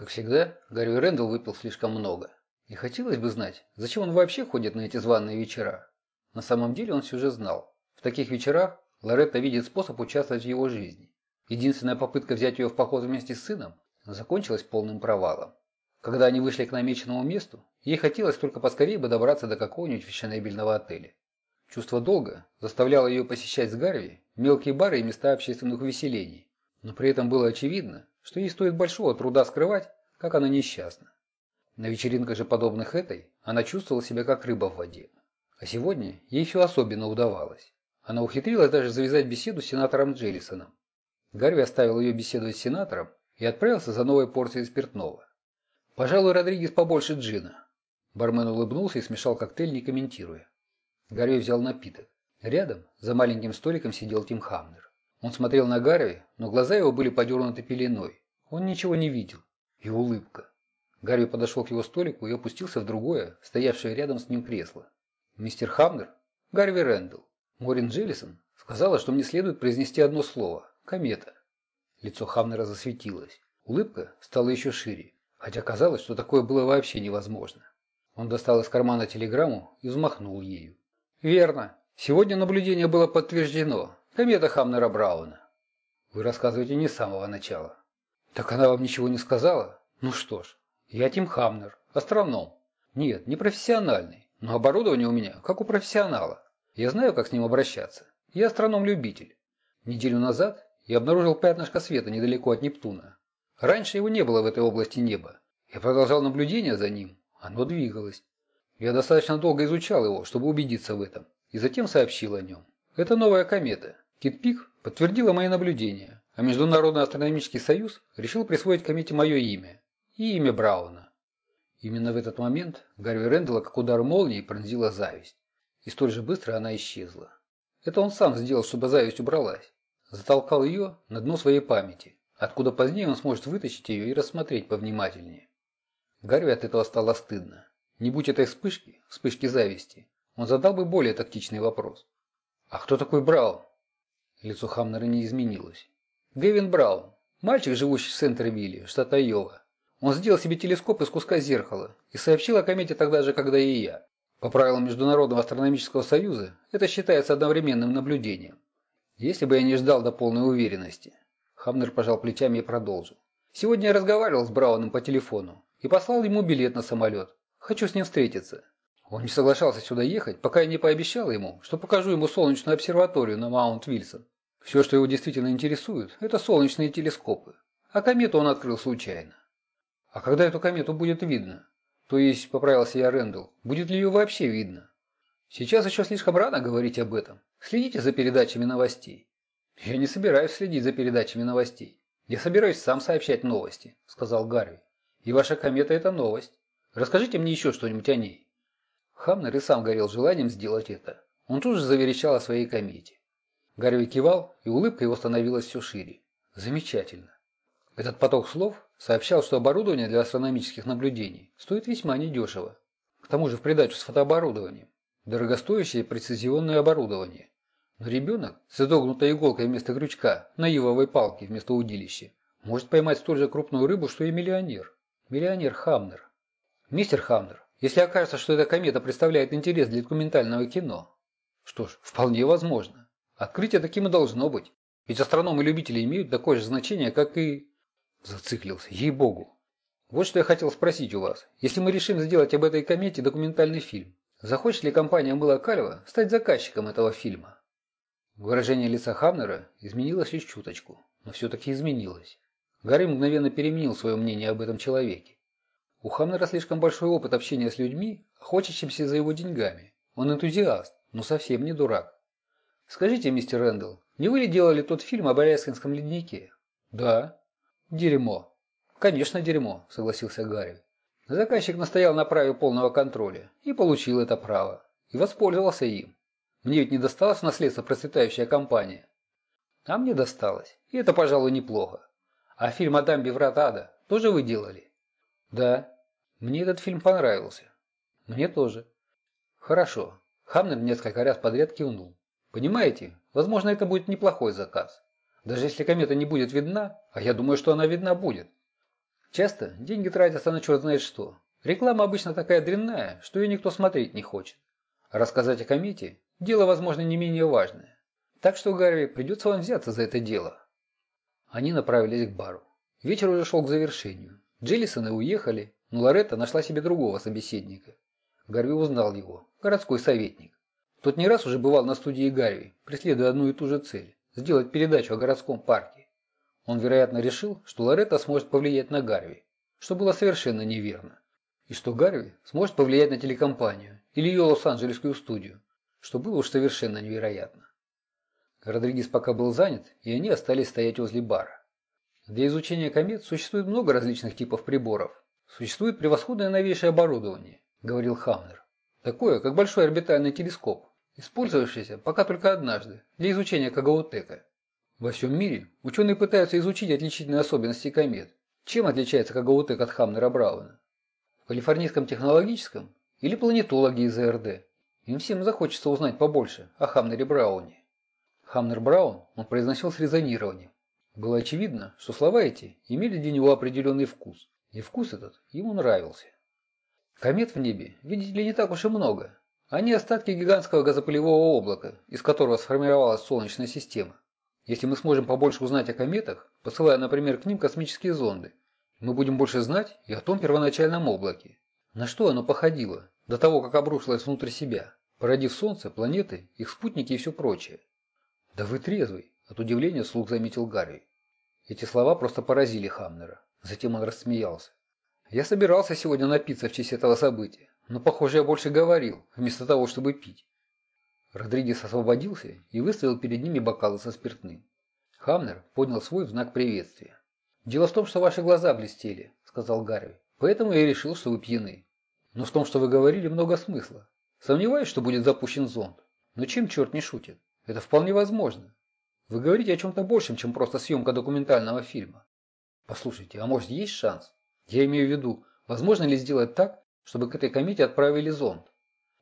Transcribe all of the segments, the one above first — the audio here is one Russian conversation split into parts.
Как всегда, Гарри Рэндалл выпил слишком много. И хотелось бы знать, зачем он вообще ходит на эти званые вечера. На самом деле он все же знал. В таких вечерах Лоретта видит способ участвовать в его жизни. Единственная попытка взять ее в поход вместе с сыном закончилась полным провалом. Когда они вышли к намеченному месту, ей хотелось только поскорее бы добраться до какого-нибудь фешенебельного отеля. Чувство долга заставляло ее посещать с Гарви мелкие бары и места общественных увеселений, но при этом было очевидно, что ей стоит большого труда скрывать, как она несчастна. На вечеринках же подобных этой она чувствовала себя как рыба в воде. А сегодня ей все особенно удавалось. Она ухитрилась даже завязать беседу с сенатором Джеллисоном. Гарви оставил ее беседовать с сенатором и отправился за новой порцией спиртного. «Пожалуй, Родригес побольше джина». Бармен улыбнулся и смешал коктейль, не комментируя. Гарви взял напиток. Рядом, за маленьким столиком, сидел Тим Хамнер. Он смотрел на Гарви, но глаза его были подернуты пеленой. Он ничего не видел. И улыбка. Гарви подошел к его столику и опустился в другое, стоявшее рядом с ним кресло. «Мистер Хамнер?» «Гарви Рэндалл. Морин Джеллисон сказала, что мне следует произнести одно слово. Комета». Лицо Хамнера засветилось. Улыбка стала еще шире, хотя казалось, что такое было вообще невозможно. Он достал из кармана телеграмму и взмахнул ею. Верно. Сегодня наблюдение было подтверждено. Комета Хамнера Брауна. Вы рассказываете не с самого начала. Так она вам ничего не сказала? Ну что ж, я Тим Хамнер, астроном. Нет, не профессиональный, но оборудование у меня, как у профессионала. Я знаю, как с ним обращаться. Я астроном-любитель. Неделю назад я обнаружил пятнышко света недалеко от Нептуна. Раньше его не было в этой области неба. Я продолжал наблюдение за ним. Оно двигалось. Я достаточно долго изучал его, чтобы убедиться в этом, и затем сообщил о нем. Это новая комета. Кит-Пик подтвердила мои наблюдения, а Международный астрономический союз решил присвоить комете мое имя и имя Брауна. Именно в этот момент Гарви Рэндалла, как удар молнии, пронзила зависть. И столь же быстро она исчезла. Это он сам сделал, чтобы зависть убралась. Затолкал ее на дно своей памяти, откуда позднее он сможет вытащить ее и рассмотреть повнимательнее. Гарви от этого стало стыдно. Не будь этой вспышки, вспышки зависти, он задал бы более тактичный вопрос. «А кто такой Браун?» Лицо Хамнера не изменилось. «Гэвин Браун, мальчик, живущий в Сентервилле, штат Айова. Он сделал себе телескоп из куска зеркала и сообщил о комете тогда же, когда и я. По правилам Международного астрономического союза это считается одновременным наблюдением. Если бы я не ждал до полной уверенности». Хамнер пожал плечами и продолжил. «Сегодня я разговаривал с Брауном по телефону и послал ему билет на самолет. Хочу с ним встретиться. Он не соглашался сюда ехать, пока я не пообещал ему, что покажу ему солнечную обсерваторию на Маунт-Вильсон. Все, что его действительно интересует, это солнечные телескопы. А комету он открыл случайно. А когда эту комету будет видно? То есть, поправился я Рэндалл, будет ли ее вообще видно? Сейчас еще слишком рано говорить об этом. Следите за передачами новостей. Я не собираюсь следить за передачами новостей. Я собираюсь сам сообщать новости, сказал Гарви. И ваша комета – это новость. Расскажите мне еще что-нибудь о ней». Хамнер и сам горел желанием сделать это. Он тут же заверещал о своей комете. Гарви кивал, и улыбка его становилась все шире. Замечательно. Этот поток слов сообщал, что оборудование для астрономических наблюдений стоит весьма недешево. К тому же в придачу с фотооборудованием. Дорогостоящее прецизионное оборудование. Но ребенок с изогнутой иголкой вместо крючка на ивовой палке вместо удилища может поймать столь же крупную рыбу, что и миллионер. Миллионер Хамнер. Мистер Хамнер, если окажется, что эта комета представляет интерес для документального кино, что ж, вполне возможно. Открытие таким и должно быть. Ведь астрономы-любители имеют такое же значение, как и... Зациклился, ей-богу. Вот что я хотел спросить у вас. Если мы решим сделать об этой комете документальный фильм, захочет ли компания Мыла Калева стать заказчиком этого фильма? Выражение лица Хамнера изменилось лишь чуточку, но все-таки изменилось. Гарри мгновенно переменил свое мнение об этом человеке. У Хамнера слишком большой опыт общения с людьми, охотящимся за его деньгами. Он энтузиаст, но совсем не дурак. Скажите, мистер Рэндалл, не вы ли делали тот фильм об Аляскинском леднике? Да. Дерьмо. Конечно, дерьмо, согласился Гарри. Заказчик настоял на праве полного контроля и получил это право. И воспользовался им. Мне ведь не досталось наследство процветающая компания. А мне досталось. И это, пожалуй, неплохо. А фильм о дамбе врат ада тоже вы делали? Да. Мне этот фильм понравился. Мне тоже. Хорошо. Хамнер несколько раз подряд кивнул. Понимаете, возможно, это будет неплохой заказ. Даже если комета не будет видна, а я думаю, что она видна будет. Часто деньги тратятся на черт знает что. Реклама обычно такая дрянная, что ее никто смотреть не хочет. А рассказать о комете – дело, возможно, не менее важное. Так что, Гарри, придется вам взяться за это дело. Они направились к бару. Вечер уже шел к завершению. Джиллисоны уехали, но Лоретта нашла себе другого собеседника. Гарви узнал его, городской советник. Тот не раз уже бывал на студии Гарви, преследуя одну и ту же цель – сделать передачу о городском парке. Он, вероятно, решил, что Лоретта сможет повлиять на Гарви, что было совершенно неверно. И что Гарви сможет повлиять на телекомпанию или ее Лос-Анджелесскую студию, что было уж совершенно невероятно. Родригес пока был занят, и они остались стоять возле бара. Для изучения комет существует много различных типов приборов. Существует превосходное новейшее оборудование, говорил Хамнер. Такое, как большой орбитальный телескоп, использовавшийся пока только однажды для изучения Кагаутека. Во всем мире ученые пытаются изучить отличительные особенности комет. Чем отличается Кагаутек от Хамнера Брауна? В Калифорнийском технологическом или планетологии ЗРД? Им всем захочется узнать побольше о Хамнере Брауне. Хамнер Браун он произносил с резонированием. Было очевидно, что слова эти имели для него определенный вкус, и вкус этот ему нравился. Комет в небе, видите ли, не так уж и много. Они остатки гигантского газопылевого облака, из которого сформировалась Солнечная система. Если мы сможем побольше узнать о кометах, посылая, например, к ним космические зонды, мы будем больше знать и о том первоначальном облаке. На что оно походило, до того, как обрушилось внутрь себя, породив Солнце, планеты, их спутники и все прочее. «Да вы трезвый!» – от удивления слух заметил Гарри. Эти слова просто поразили Хамнера. Затем он рассмеялся. «Я собирался сегодня напиться в честь этого события, но, похоже, я больше говорил, вместо того, чтобы пить». Родригес освободился и выставил перед ними бокалы со спиртным. Хамнер поднял свой в знак приветствия. «Дело в том, что ваши глаза блестели», – сказал Гарри. «Поэтому я решил, что вы пьяны. Но в том, что вы говорили, много смысла. Сомневаюсь, что будет запущен зонд. Но чем черт не шутит? Это вполне возможно. Вы говорите о чем-то большем, чем просто съемка документального фильма. Послушайте, а может есть шанс? Я имею в виду, возможно ли сделать так, чтобы к этой комете отправили зонд?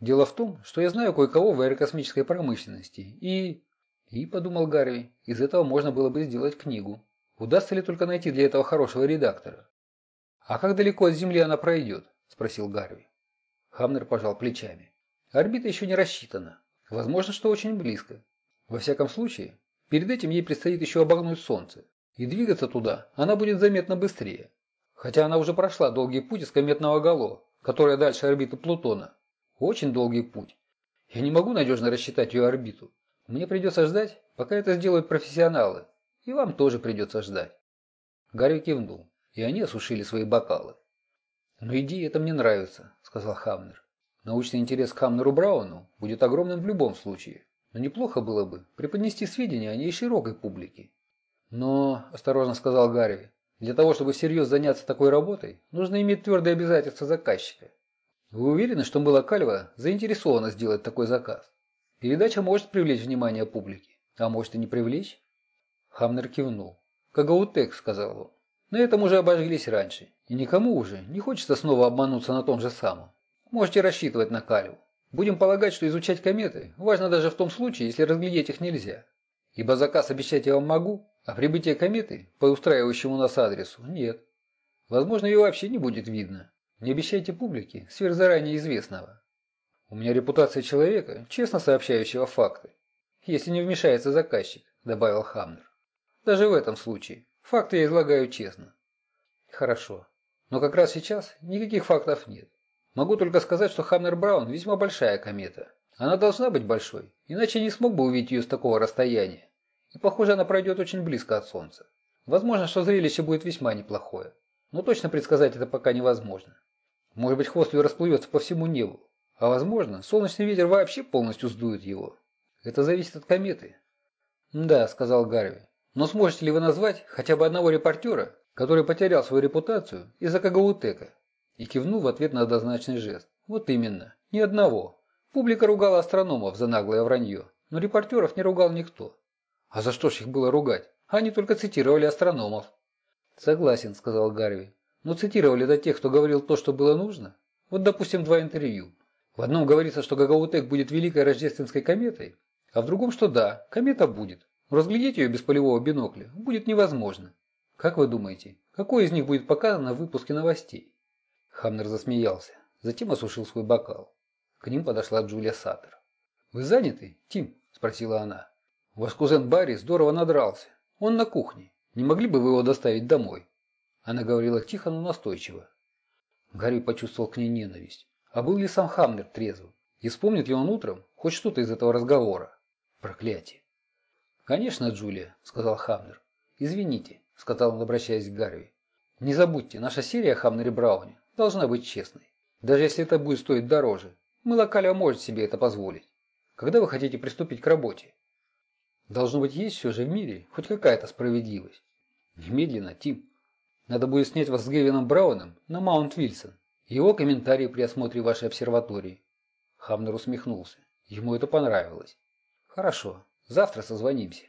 Дело в том, что я знаю кое-кого в аэрокосмической промышленности, и... И, подумал Гарви, из этого можно было бы сделать книгу. Удастся ли только найти для этого хорошего редактора? «А как далеко от Земли она пройдет?» – спросил Гарви. Хамнер пожал плечами. Орбита еще не рассчитана. Возможно, что очень близко. Во всяком случае, перед этим ей предстоит еще обогнуть Солнце. И двигаться туда она будет заметно быстрее. Хотя она уже прошла долгий путь из кометного гало, которое дальше орбиты Плутона. Очень долгий путь. Я не могу надежно рассчитать ее орбиту. Мне придется ждать, пока это сделают профессионалы. И вам тоже придется ждать. Гарри кивнул, и они осушили свои бокалы. «Но идея эта мне нравится», — сказал Хамнер. Научный интерес к Хамнеру Брауну будет огромным в любом случае, но неплохо было бы преподнести сведения о ней широкой публике. Но, осторожно сказал Гарри, для того, чтобы всерьез заняться такой работой, нужно иметь твердые обязательства заказчика. Вы уверены, что Мыла Кальва заинтересована сделать такой заказ? Передача может привлечь внимание публики, а может и не привлечь? Хамнер кивнул. «Кагаутек», — сказал он. На этом уже обожглись раньше, и никому уже не хочется снова обмануться на том же самом. Можете рассчитывать на Калю. Будем полагать, что изучать кометы важно даже в том случае, если разглядеть их нельзя. Ибо заказ обещать я вам могу, а прибытие кометы по устраивающему нас адресу нет. Возможно, ее вообще не будет видно. Не обещайте публике сверх заранее известного. У меня репутация человека, честно сообщающего факты. Если не вмешается заказчик, добавил Хамнер. Даже в этом случае факты я излагаю честно. Хорошо. Но как раз сейчас никаких фактов нет. Могу только сказать, что Хамнер Браун весьма большая комета. Она должна быть большой, иначе не смог бы увидеть ее с такого расстояния. И похоже, она пройдет очень близко от Солнца. Возможно, что зрелище будет весьма неплохое. Но точно предсказать это пока невозможно. Может быть, хвост ее расплывется по всему небу. А возможно, солнечный ветер вообще полностью сдует его. Это зависит от кометы. «Да», — сказал Гарви. «Но сможете ли вы назвать хотя бы одного репортера, который потерял свою репутацию из-за Кагаутека?» И кивнул в ответ на однозначный жест. Вот именно. Ни одного. Публика ругала астрономов за наглое вранье, но репортеров не ругал никто. А за что ж их было ругать? Они только цитировали астрономов. Согласен, сказал Гарви. Но цитировали до тех, кто говорил то, что было нужно. Вот, допустим, два интервью. В одном говорится, что Гагаутек будет великой рождественской кометой, а в другом, что да, комета будет. Разглядеть ее без полевого бинокля будет невозможно. Как вы думаете, Какой из них будет показан в выпуске новостей? Хамнер засмеялся, затем осушил свой бокал. К ним подошла Джулия Саттер. «Вы заняты, Тим?» – спросила она. «Ваш кузен Барри здорово надрался. Он на кухне. Не могли бы вы его доставить домой?» Она говорила тихо, но настойчиво. Гарри почувствовал к ней ненависть. А был ли сам Хамнер трезв? И вспомнит ли он утром хоть что-то из этого разговора? Проклятие. «Конечно, Джулия», – сказал Хамнер. «Извините», – сказал он, обращаясь к Гарри. «Не забудьте, наша серия о Хамнере Брауне должна быть честной. Даже если это будет стоить дороже. Мы локально может себе это позволить. Когда вы хотите приступить к работе? Должно быть, есть все же в мире хоть какая-то справедливость. Немедленно, Тим. Надо будет снять вас с Гевином Брауном на Маунт Вильсон. Его комментарии при осмотре вашей обсерватории. Хамнер усмехнулся. Ему это понравилось. Хорошо, завтра созвонимся.